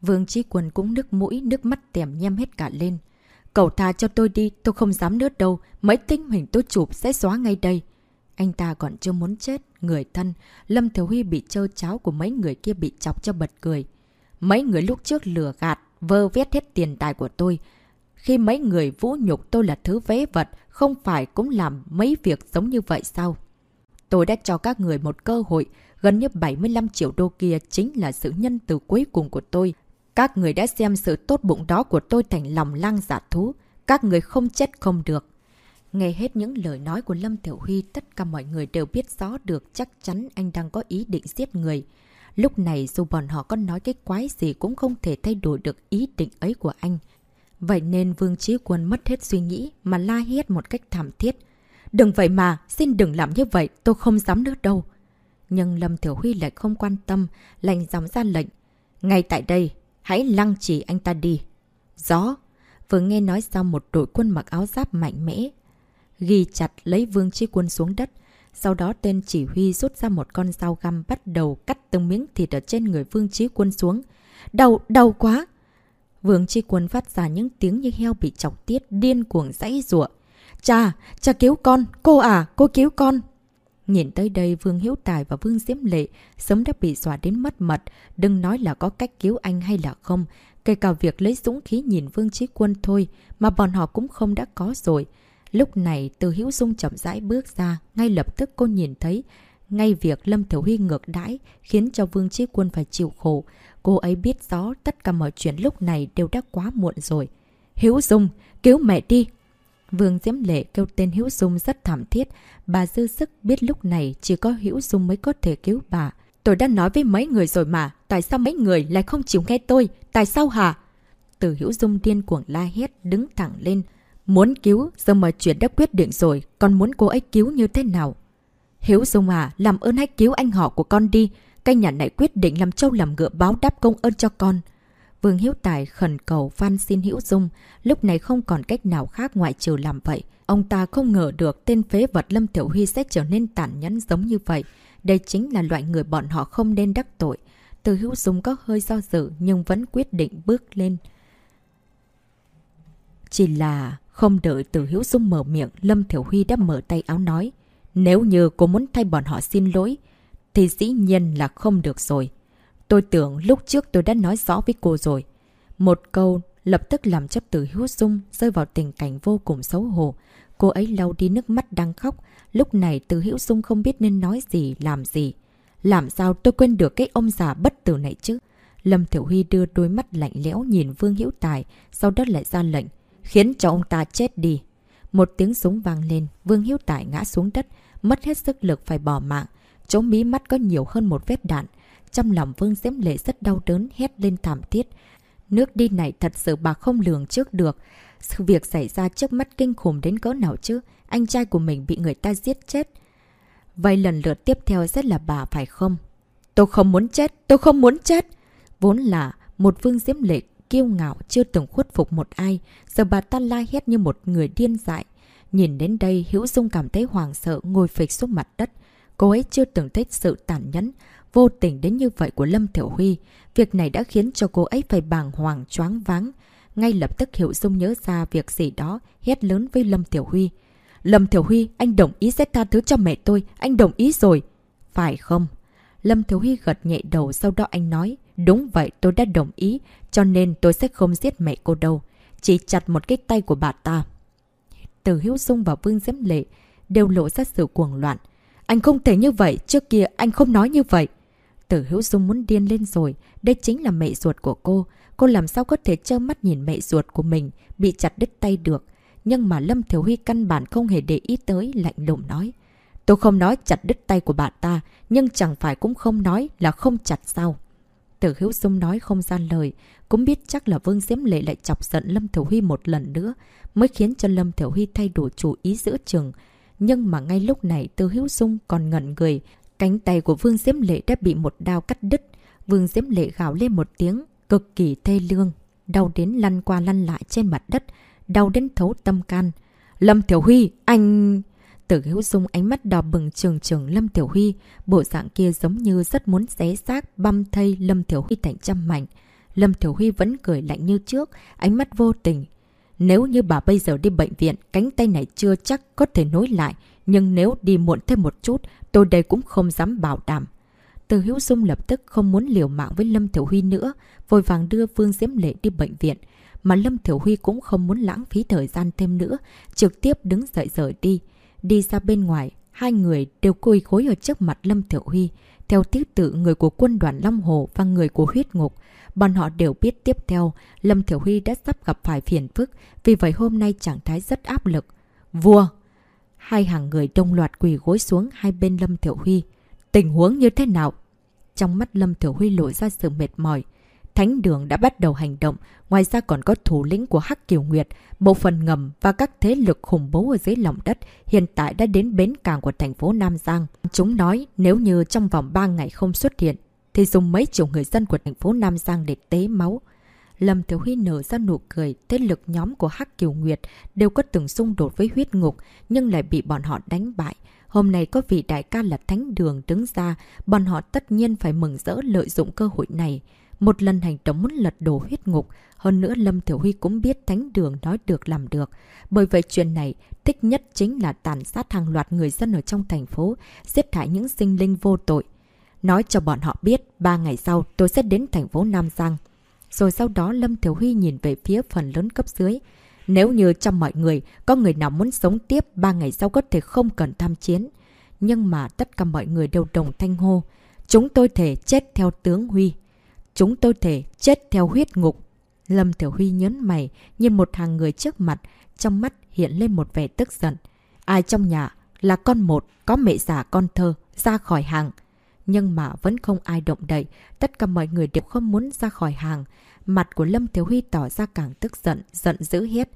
Vương Chi Quân cũng nước mũi, nước mắt tèm nhem hết cả lên. Cậu tha cho tôi đi, tôi không dám nữa đâu. Mấy tinh hình tôi chụp sẽ xóa ngay đây. Anh ta còn chưa muốn chết, người thân, Lâm Thiếu Huy bị trơ cháo của mấy người kia bị chọc cho bật cười. Mấy người lúc trước lừa gạt, vơ vét hết tiền tài của tôi. Khi mấy người vũ nhục tôi là thứ vế vật, không phải cũng làm mấy việc giống như vậy sao? Tôi đã cho các người một cơ hội, gần như 75 triệu đô kia chính là sự nhân từ cuối cùng của tôi. Các người đã xem sự tốt bụng đó của tôi thành lòng lang giả thú. Các người không chết không được. Nghe hết những lời nói của Lâm Tiểu Huy, tất cả mọi người đều biết rõ được chắc chắn anh đang có ý định giết người. Lúc này dù bọn họ có nói cái quái gì cũng không thể thay đổi được ý định ấy của anh. Vậy nên Vương trí Quân mất hết suy nghĩ mà la hét một cách thảm thiết. Đừng vậy mà, xin đừng làm như vậy, tôi không dám nữa đâu. Nhưng Lâm Thiểu Huy lại không quan tâm, lành dòng ra lệnh. Ngay tại đây, hãy lăng trì anh ta đi. Gió, vừa nghe nói xong một đội quân mặc áo giáp mạnh mẽ. Ghi chặt lấy vương chi quân xuống đất. Sau đó tên chỉ huy rút ra một con dao găm bắt đầu cắt từng miếng thịt ở trên người vương trí quân xuống. Đau, đau quá! Vương chi quân phát ra những tiếng như heo bị chọc tiết, điên cuồng dãy rủa. Cha, cha cứu con, cô à, cô cứu con. Nhìn tới đây Vương Hiếu Tài và Vương Diễm Lệ sớm đã bị dọa đến mất mật, đừng nói là có cách cứu anh hay là không. Kể cả việc lấy dũng khí nhìn Vương Trí Quân thôi mà bọn họ cũng không đã có rồi. Lúc này từ Hiếu Dung chậm rãi bước ra, ngay lập tức cô nhìn thấy ngay việc Lâm Thiểu Huy ngược đãi khiến cho Vương Trí Quân phải chịu khổ. Cô ấy biết rõ tất cả mọi chuyện lúc này đều đã quá muộn rồi. Hiếu Dung, cứu mẹ đi, Vương Diễm Lệ kêu tên Hữu Dung rất thảm thiết. Bà dư sức biết lúc này chỉ có Hữu Dung mới có thể cứu bà. Tôi đã nói với mấy người rồi mà. Tại sao mấy người lại không chịu nghe tôi? Tại sao hả? Từ Hữu Dung điên cuồng la hét, đứng thẳng lên. Muốn cứu, giờ mà chuyện đã quyết định rồi. Còn muốn cô ấy cứu như thế nào? Hiếu Dung à, làm ơn hãy cứu anh họ của con đi. Cái nhà này quyết định làm trâu làm ngựa báo đáp công ơn cho con. Vương Hiếu Tài khẩn cầu van xin Hữu Dung, lúc này không còn cách nào khác ngoại trừ làm vậy. Ông ta không ngờ được tên phế vật Lâm Tiểu Huy sẽ trở nên tàn nhẫn giống như vậy. Đây chính là loại người bọn họ không nên đắc tội. Từ Hữu Dung có hơi do dự nhưng vẫn quyết định bước lên. Chỉ là không đợi từ Hữu Dung mở miệng, Lâm Tiểu Huy đã mở tay áo nói. Nếu như cô muốn thay bọn họ xin lỗi, thì dĩ nhiên là không được rồi. Tôi tưởng lúc trước tôi đã nói rõ với cô rồi. Một câu lập tức làm chấp Tử Hiếu Dung rơi vào tình cảnh vô cùng xấu hổ. Cô ấy lau đi nước mắt đang khóc. Lúc này Từ Hiếu Dung không biết nên nói gì, làm gì. Làm sao tôi quên được cái ông già bất tử này chứ? Lâm Thiểu Huy đưa đôi mắt lạnh lẽo nhìn Vương Hữu Tài, sau đó lại ra lệnh, khiến cho ông ta chết đi. Một tiếng súng vang lên, Vương Hiếu Tài ngã xuống đất, mất hết sức lực phải bỏ mạng. Chỗ mí mắt có nhiều hơn một vết đạn. Trong lòng Vương Diễm Lệ rất đau đớn hét lên thảm thiết. Nước đi này thật sự bà không lường trước được. Sự việc xảy ra trước mắt kinh khủng đến cỡ nào chứ? Anh trai của mình bị người ta giết chết. Vậy lần lượt tiếp theo sẽ là bà phải không? Tôi không muốn chết, tôi không muốn chết. Vốn là một Vương Diễm Lệ kiêu ngạo chưa từng khuất phục một ai. Giờ bà ta la hét như một người điên dại. Nhìn đến đây, Hữu Dung cảm thấy hoàng sợ ngồi phịch xuống mặt đất. Cô ấy chưa từng thấy sự tàn nhẫn vô tình đến như vậy của Lâm Thiểu Huy. Việc này đã khiến cho cô ấy phải bàng hoàng choáng váng. Ngay lập tức Hiểu Dung nhớ ra việc gì đó, hét lớn với Lâm Tiểu Huy. Lâm Thiểu Huy, anh đồng ý sẽ tha thứ cho mẹ tôi, anh đồng ý rồi. Phải không? Lâm Thiểu Huy gật nhẹ đầu sau đó anh nói, đúng vậy tôi đã đồng ý, cho nên tôi sẽ không giết mẹ cô đâu, chỉ chặt một cái tay của bà ta. Từ Hiếu Dung và Vương Diễm Lệ đều lộ ra sự cuồng loạn. Anh không thể như vậy, trước kia anh không nói như vậy. Tử Hữu Dung muốn điên lên rồi, đây chính là mẹ ruột của cô. Cô làm sao có thể trơ mắt nhìn mẹ ruột của mình bị chặt đứt tay được. Nhưng mà Lâm Thiếu Huy căn bản không hề để ý tới, lạnh lùng nói. Tôi không nói chặt đứt tay của bạn ta, nhưng chẳng phải cũng không nói là không chặt sao. Tử Hữu Dung nói không gian lời, cũng biết chắc là Vương Diễm Lệ lại chọc giận Lâm Thiểu Huy một lần nữa, mới khiến cho Lâm Thiểu Huy thay đổi chủ ý giữa chừng. Nhưng mà ngay lúc này Từ Hữu Dung còn ngẩn người, Cánh tay của Vương Diễm Lệ đã bị một đao cắt đứt. Vương Diễm Lệ gào lên một tiếng, cực kỳ thê lương. Đau đến lăn qua lăn lại trên mặt đất, đau đến thấu tâm can. Lâm Tiểu Huy, anh... Tử hữu Dung ánh mắt đỏ bừng trường trường Lâm Tiểu Huy, bộ dạng kia giống như rất muốn xé xác băm thây Lâm Tiểu Huy thành trăm mảnh. Lâm Tiểu Huy vẫn cười lạnh như trước, ánh mắt vô tình. Nếu như bà bây giờ đi bệnh viện, cánh tay này chưa chắc có thể nối lại, nhưng nếu đi muộn thêm một chút, tôi đây cũng không dám bảo đảm. Từ Hiếu Dung lập tức không muốn liều mạng với Lâm Thiểu Huy nữa, vội vàng đưa Vương Diễm Lệ đi bệnh viện. Mà Lâm Thiểu Huy cũng không muốn lãng phí thời gian thêm nữa, trực tiếp đứng dậy rời đi. Đi ra bên ngoài, hai người đều cùi khối ở trước mặt Lâm Thiểu Huy. Theo tiết tự người của quân đoàn Long Hồ và người của huyết ngục, bọn họ đều biết tiếp theo Lâm Thiểu Huy đã sắp gặp phải phiền phức, vì vậy hôm nay trạng thái rất áp lực. Vua! Hai hàng người đông loạt quỳ gối xuống hai bên Lâm Thiểu Huy. Tình huống như thế nào? Trong mắt Lâm Thiểu Huy lộ ra sự mệt mỏi. Thánh đường đã bắt đầu hành động, ngoài ra còn có thủ lĩnh của Hắc Kiều Nguyệt, bộ phần ngầm và các thế lực khủng bố ở dưới lòng đất hiện tại đã đến bến cảng của thành phố Nam Giang. Chúng nói nếu như trong vòng 3 ngày không xuất hiện, thì dùng mấy triệu người dân của thành phố Nam Giang để tế máu. Lâm Thiếu Huy nở ra nụ cười, thế lực nhóm của Hắc Kiều Nguyệt đều có từng xung đột với huyết ngục, nhưng lại bị bọn họ đánh bại. Hôm nay có vị đại ca là Thánh Đường đứng ra, bọn họ tất nhiên phải mừng rỡ lợi dụng cơ hội này. Một lần hành động muốn lật đổ huyết ngục, hơn nữa Lâm Thiểu Huy cũng biết Thánh Đường nói được làm được. Bởi vậy chuyện này, thích nhất chính là tàn sát hàng loạt người dân ở trong thành phố, giết hại những sinh linh vô tội. Nói cho bọn họ biết, ba ngày sau tôi sẽ đến thành phố Nam Giang. Rồi sau đó Lâm Thiểu Huy nhìn về phía phần lớn cấp dưới. Nếu như trong mọi người có người nào muốn sống tiếp ba ngày sau có thể không cần tham chiến. Nhưng mà tất cả mọi người đều đồng thanh hô. Chúng tôi thể chết theo tướng Huy. Chúng tôi thể chết theo huyết ngục. Lâm Thiểu Huy nhớn mày, nhìn một hàng người trước mặt, trong mắt hiện lên một vẻ tức giận. Ai trong nhà là con một, có mẹ già con thơ, ra khỏi hàng. Nhưng mà vẫn không ai động đậy, tất cả mọi người đều không muốn ra khỏi hàng. Mặt của Lâm Thiếu Huy tỏ ra càng tức giận, giận dữ hết.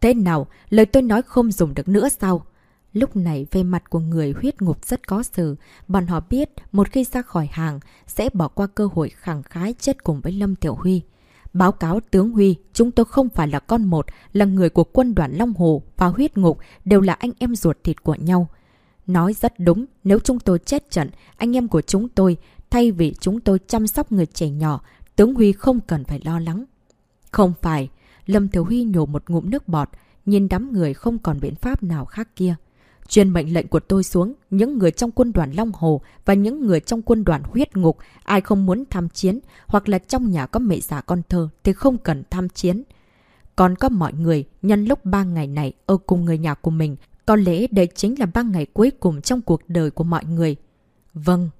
Thế nào, lời tôi nói không dùng được nữa sao? Lúc này về mặt của người huyết ngục rất có sự, bọn họ biết một khi ra khỏi hàng sẽ bỏ qua cơ hội khẳng khái chết cùng với Lâm Tiểu Huy. Báo cáo tướng Huy, chúng tôi không phải là con một, là người của quân đoàn Long Hồ và huyết ngục, đều là anh em ruột thịt của nhau. Nói rất đúng, nếu chúng tôi chết trận, anh em của chúng tôi, thay vì chúng tôi chăm sóc người trẻ nhỏ, tướng Huy không cần phải lo lắng. Không phải, Lâm Thiếu Huy nhổ một ngụm nước bọt, nhìn đám người không còn biện pháp nào khác kia. Truyền mệnh lệnh của tôi xuống, những người trong quân đoàn Long Hồ và những người trong quân đoàn huyết ngục, ai không muốn tham chiến, hoặc là trong nhà có mẹ già con thơ thì không cần tham chiến. Còn có mọi người, nhân lúc ba ngày này ở cùng người nhà của mình, có lẽ đây chính là ba ngày cuối cùng trong cuộc đời của mọi người. Vâng,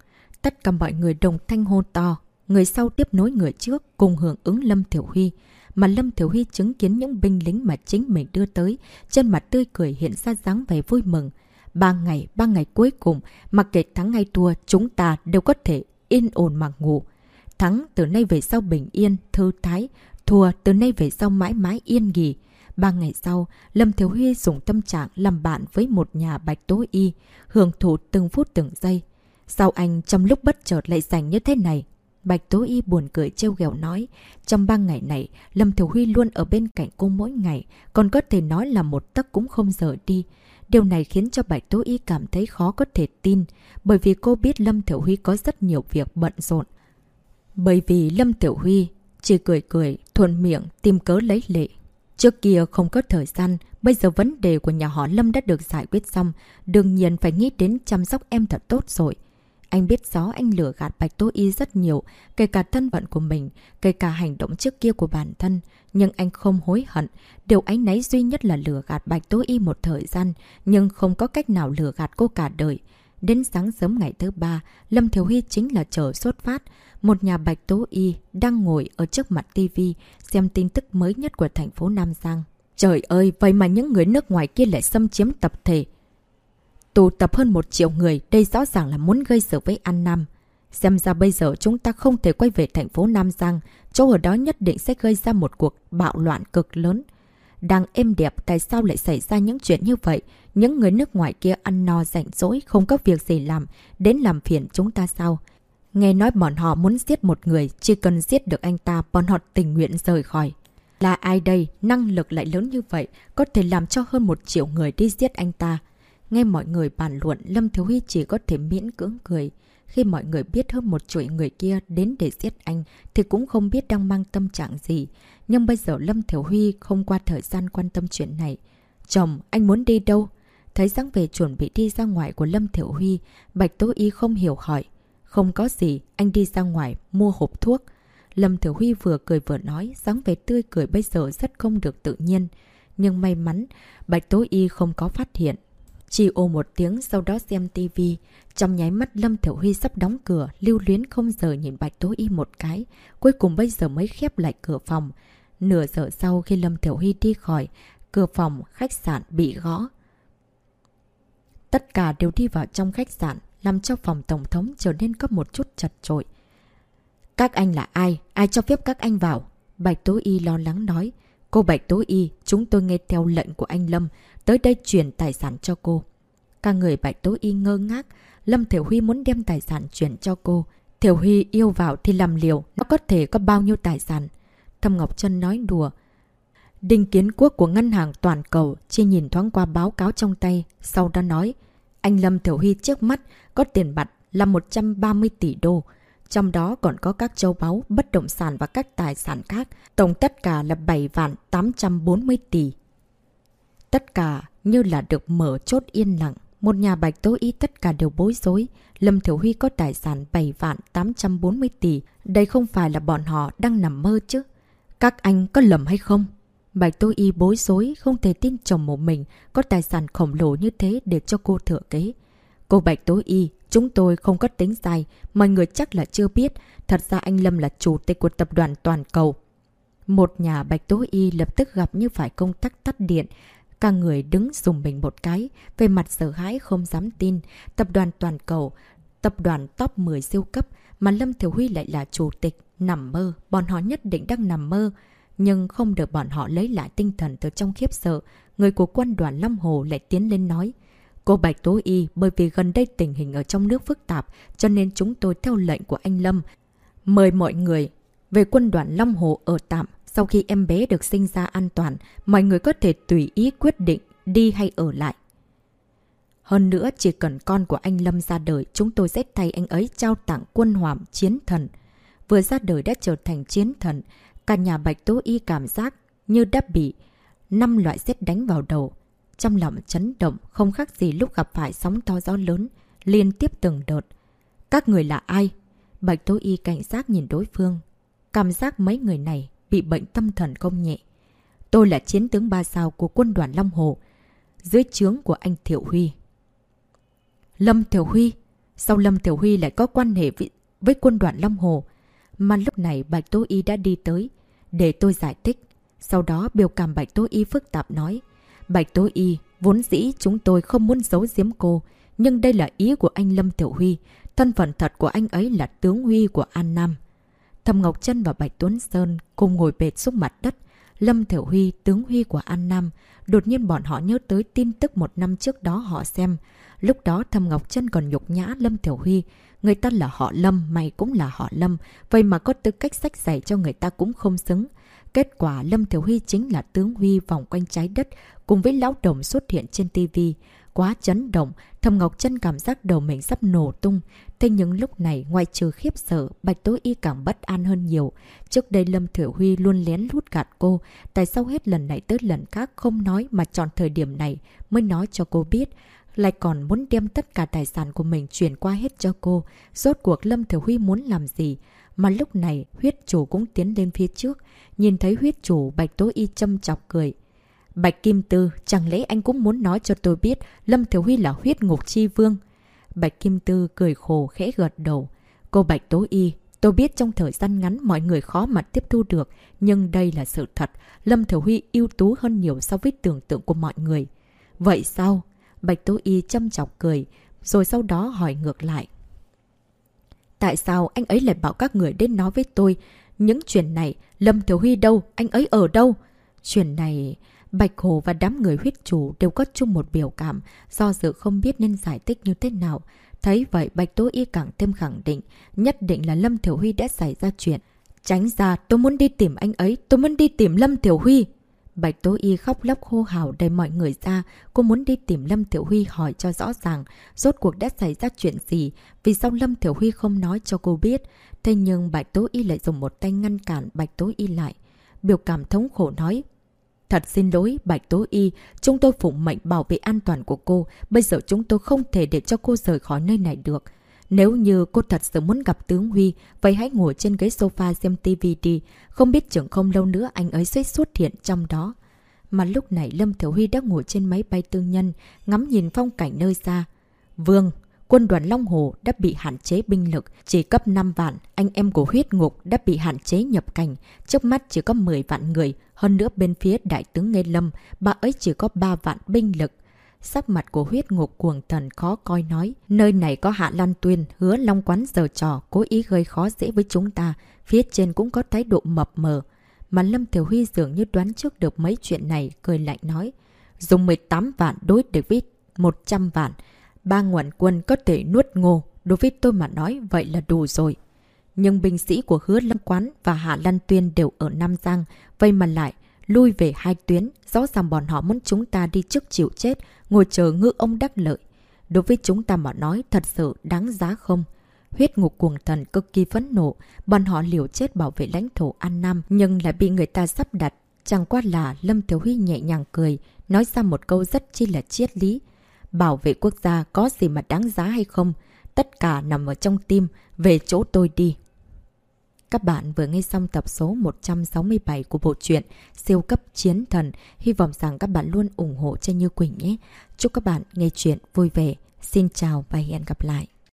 tất cả mọi người đồng thanh hô to, người sau tiếp nối người trước cùng hưởng ứng Lâm Thiểu Huy mà Lâm Thiểu Huy chứng kiến những binh lính mà chính mình đưa tới, trên mặt tươi cười hiện ra dáng vẻ vui mừng. Ba ngày, ba ngày cuối cùng, mặc kệ thắng hay thua, chúng ta đều có thể yên ổn mà ngủ. Thắng từ nay về sau bình yên, thư thái, thua từ nay về sau mãi mãi yên nghỉ. Ba ngày sau, Lâm Thiếu Huy dùng tâm trạng làm bạn với một nhà bạch tố y, hưởng thụ từng phút từng giây. Sao anh trong lúc bất chợt lại dành như thế này? Bạch Tố Y buồn cười trêu ghẹo nói, trong ba ngày này, Lâm thiếu Huy luôn ở bên cạnh cô mỗi ngày, còn có thể nói là một tấc cũng không rời đi. Điều này khiến cho Bạch Tố Y cảm thấy khó có thể tin, bởi vì cô biết Lâm Thiểu Huy có rất nhiều việc bận rộn. Bởi vì Lâm Tiểu Huy chỉ cười cười, thuận miệng, tìm cớ lấy lệ. Trước kia không có thời gian, bây giờ vấn đề của nhà họ Lâm đã được giải quyết xong, đương nhiên phải nghĩ đến chăm sóc em thật tốt rồi. Anh biết rõ anh lừa gạt Bạch Tố Y rất nhiều, kể cả thân phận của mình, kể cả hành động trước kia của bản thân. Nhưng anh không hối hận. Điều ánh náy duy nhất là lừa gạt Bạch Tố Y một thời gian, nhưng không có cách nào lừa gạt cô cả đời. Đến sáng sớm ngày thứ ba, Lâm Thiếu Hy chính là chờ xuất phát. Một nhà Bạch Tố Y đang ngồi ở trước mặt TV xem tin tức mới nhất của thành phố Nam Giang. Trời ơi, vậy mà những người nước ngoài kia lại xâm chiếm tập thể tụ tập hơn một triệu người, đây rõ ràng là muốn gây sự với An Nam. Xem ra bây giờ chúng ta không thể quay về thành phố Nam Giang, chỗ ở đó nhất định sẽ gây ra một cuộc bạo loạn cực lớn. Đang êm đẹp tại sao lại xảy ra những chuyện như vậy? Những người nước ngoài kia ăn no rảnh rỗi, không có việc gì làm, đến làm phiền chúng ta sao? Nghe nói bọn họ muốn giết một người, chỉ cần giết được anh ta, bọn họ tình nguyện rời khỏi. Là ai đây? Năng lực lại lớn như vậy, có thể làm cho hơn một triệu người đi giết anh ta. Nghe mọi người bàn luận, Lâm Thiếu Huy chỉ có thể miễn cưỡng cười. Khi mọi người biết hơn một chuỗi người kia đến để giết anh, thì cũng không biết đang mang tâm trạng gì. Nhưng bây giờ Lâm Thiểu Huy không qua thời gian quan tâm chuyện này. Chồng, anh muốn đi đâu? Thấy dáng về chuẩn bị đi ra ngoài của Lâm Thiểu Huy, Bạch Tố Y không hiểu hỏi. Không có gì, anh đi ra ngoài, mua hộp thuốc. Lâm Thiểu Huy vừa cười vừa nói, dáng về tươi cười bây giờ rất không được tự nhiên. Nhưng may mắn, Bạch Tố Y không có phát hiện, chi ô một tiếng sau đó xem tivi. Trong nháy mắt Lâm Thiểu Huy sắp đóng cửa, lưu luyến không giờ nhìn Bạch Tố Y một cái. Cuối cùng bây giờ mới khép lại cửa phòng. Nửa giờ sau khi Lâm Thiểu Huy đi khỏi, cửa phòng khách sạn bị gõ. Tất cả đều đi vào trong khách sạn, làm cho phòng tổng thống trở nên có một chút chật trội. Các anh là ai? Ai cho phép các anh vào? Bạch Tố Y lo lắng nói. Cô Bạch Tố Y, chúng tôi nghe theo lệnh của anh Lâm, tới đây chuyển tài sản cho cô. Các người Bạch Tố Y ngơ ngác, Lâm Thiểu Huy muốn đem tài sản chuyển cho cô. Thiểu Huy yêu vào thì làm liều, nó có thể có bao nhiêu tài sản. Thâm Ngọc Trân nói đùa. Đinh Kiến Quốc của Ngân hàng Toàn cầu chỉ nhìn thoáng qua báo cáo trong tay, sau đó nói, anh Lâm Thiểu Huy trước mắt có tiền mặt là 130 tỷ đô, trong đó còn có các châu báu, bất động sản và các tài sản khác, tổng tất cả là 7 vạn 840 tỷ. Tất cả như là được mở chốt yên lặng. Một nhà bạch tố y tất cả đều bối rối. Lâm Thiểu Huy có tài sản 7 vạn 840 tỷ. Đây không phải là bọn họ đang nằm mơ chứ. Các anh có lầm hay không? Bạch Tố Y bối rối, không thể tin chồng một mình có tài sản khổng lồ như thế để cho cô thừa kế. Cô Bạch Tố Y, chúng tôi không có tính sai mọi người chắc là chưa biết. Thật ra anh Lâm là chủ tịch của tập đoàn Toàn Cầu. Một nhà Bạch Tố Y lập tức gặp như phải công tắc tắt điện. Cả người đứng dùng mình một cái, về mặt sợ hãi không dám tin. Tập đoàn Toàn Cầu, tập đoàn top 10 siêu cấp, mà Lâm Thiểu Huy lại là chủ tịch. Nằm mơ, bọn họ nhất định đang nằm mơ. Nhưng không được bọn họ lấy lại tinh thần từ trong khiếp sợ. Người của quân đoàn Long Hồ lại tiến lên nói. Cô Bạch Tố Y bởi vì gần đây tình hình ở trong nước phức tạp cho nên chúng tôi theo lệnh của anh Lâm. Mời mọi người về quân đoàn Long Hồ ở tạm. Sau khi em bé được sinh ra an toàn, mọi người có thể tùy ý quyết định đi hay ở lại. Hơn nữa, chỉ cần con của anh Lâm ra đời, chúng tôi sẽ thay anh ấy trao tặng quân hoàng chiến thần. Vừa ra đời đã trở thành chiến thần, cả nhà Bạch Tố Y cảm giác như đã bị năm loại xét đánh vào đầu. Trong lòng chấn động, không khác gì lúc gặp phải sóng to gió lớn, liên tiếp từng đợt. Các người là ai? Bạch Tố Y cảnh giác nhìn đối phương. Cảm giác mấy người này bị bệnh tâm thần không nhẹ. Tôi là chiến tướng ba sao của quân đoàn Long Hồ, dưới trướng của anh Thiệu Huy. Lâm Thiệu Huy? Sao Lâm Thiệu Huy lại có quan hệ với, với quân đoàn Long Hồ? Mà lúc này Bạch Tố Y đã đi tới, để tôi giải thích. Sau đó biểu cảm Bạch Tố Y phức tạp nói. Bạch Tố Y, vốn dĩ chúng tôi không muốn giấu giếm cô, nhưng đây là ý của anh Lâm Tiểu Huy. Thân phận thật của anh ấy là tướng Huy của An Nam. Thầm Ngọc Trân và Bạch Tuấn Sơn cùng ngồi bệt xuống mặt đất. Lâm Tiểu Huy, tướng Huy của An Nam. Đột nhiên bọn họ nhớ tới tin tức một năm trước đó họ xem. Lúc đó Thầm Ngọc Trân còn nhục nhã Lâm Tiểu Huy. Người ta là họ Lâm, mày cũng là họ Lâm. Vậy mà có tư cách sách giày cho người ta cũng không xứng. Kết quả Lâm Thiểu Huy chính là tướng Huy vòng quanh trái đất cùng với lão đồng xuất hiện trên tivi Quá chấn động, Thầm Ngọc chân cảm giác đầu mình sắp nổ tung. Thế nhưng lúc này, ngoài trừ khiếp sợ, Bạch Tố Y càng bất an hơn nhiều. Trước đây Lâm Thiểu Huy luôn lén lút gạt cô. Tại sao hết lần này tới lần khác không nói mà chọn thời điểm này mới nói cho cô biết lại còn muốn đem tất cả tài sản của mình chuyển qua hết cho cô. Rốt cuộc Lâm Thiểu Huy muốn làm gì? Mà lúc này, huyết chủ cũng tiến lên phía trước. Nhìn thấy huyết chủ, Bạch Tố Y châm chọc cười. Bạch Kim Tư, chẳng lẽ anh cũng muốn nói cho tôi biết Lâm Thiếu Huy là huyết ngục chi vương? Bạch Kim Tư cười khổ khẽ gật đầu. Cô Bạch Tố Y, tôi biết trong thời gian ngắn mọi người khó mà tiếp thu được, nhưng đây là sự thật. Lâm Thiếu Huy ưu tú hơn nhiều so với tưởng tượng của mọi người. Vậy sao? Bạch Tố Y châm chọc cười, rồi sau đó hỏi ngược lại. Tại sao anh ấy lại bảo các người đến nói với tôi? Những chuyện này, Lâm Thiếu Huy đâu? Anh ấy ở đâu? Chuyện này... Bạch Hồ và đám người huyết chủ đều có chung một biểu cảm, do dự không biết nên giải thích như thế nào. Thấy vậy Bạch Tố Y càng thêm khẳng định, nhất định là Lâm Thiểu Huy đã xảy ra chuyện. Tránh ra, tôi muốn đi tìm anh ấy, tôi muốn đi tìm Lâm Thiểu Huy. Bạch Tố Y khóc lóc hô hào đầy mọi người ra, cô muốn đi tìm Lâm Thiểu Huy hỏi cho rõ ràng, rốt cuộc đã xảy ra chuyện gì, vì sao Lâm Thiểu Huy không nói cho cô biết. Thế nhưng Bạch Tố Y lại dùng một tay ngăn cản Bạch Tố Y lại. Biểu cảm thống khổ nói, Thật xin lỗi, Bạch Tố Y, chúng tôi phụng mệnh bảo vệ an toàn của cô, bây giờ chúng tôi không thể để cho cô rời khỏi nơi này được. Nếu như cô thật sự muốn gặp tướng Huy, vậy hãy ngồi trên ghế sofa xem TV đi. Không biết chừng không lâu nữa anh ấy sẽ xuất hiện trong đó. Mà lúc này Lâm Thiểu Huy đã ngồi trên máy bay tư nhân, ngắm nhìn phong cảnh nơi xa. Vương, quân đoàn Long Hồ đã bị hạn chế binh lực, chỉ cấp 5 vạn, anh em của huyết ngục đã bị hạn chế nhập cảnh, trước mắt chỉ có 10 vạn người, hơn nữa bên phía đại tướng Nghê Lâm, bà ấy chỉ có 3 vạn binh lực. Sắc mặt của huyết ngục cuồng thần khó coi nói. Nơi này có Hạ Lan Tuyên, hứa Long Quán giờ trò, cố ý gây khó dễ với chúng ta. Phía trên cũng có thái độ mập mờ. Mà Lâm Thiểu Huy dường như đoán trước được mấy chuyện này, cười lạnh nói. Dùng 18 vạn đối địch với 100 vạn. Ba nguồn quân có thể nuốt ngô. Đối với tôi mà nói vậy là đủ rồi. Nhưng binh sĩ của hứa Lâm Quán và Hạ Lan Tuyên đều ở Nam Giang. Vậy mà lại lui về hai tuyến. Rõ ràng bọn họ muốn chúng ta đi trước chịu chết, ngồi chờ ngư ông đắc lợi. Đối với chúng ta mà nói thật sự đáng giá không? Huyết ngục cuồng thần cực kỳ phấn nộ, bọn họ liều chết bảo vệ lãnh thổ An Nam nhưng lại bị người ta sắp đặt. Chẳng qua là Lâm Thiếu Huy nhẹ nhàng cười, nói ra một câu rất chi là triết lý. Bảo vệ quốc gia có gì mà đáng giá hay không? Tất cả nằm ở trong tim, về chỗ tôi đi. Các bạn vừa nghe xong tập số 167 của bộ truyện Siêu cấp chiến thần. Hy vọng rằng các bạn luôn ủng hộ cho Như Quỳnh nhé. Chúc các bạn nghe chuyện vui vẻ. Xin chào và hẹn gặp lại.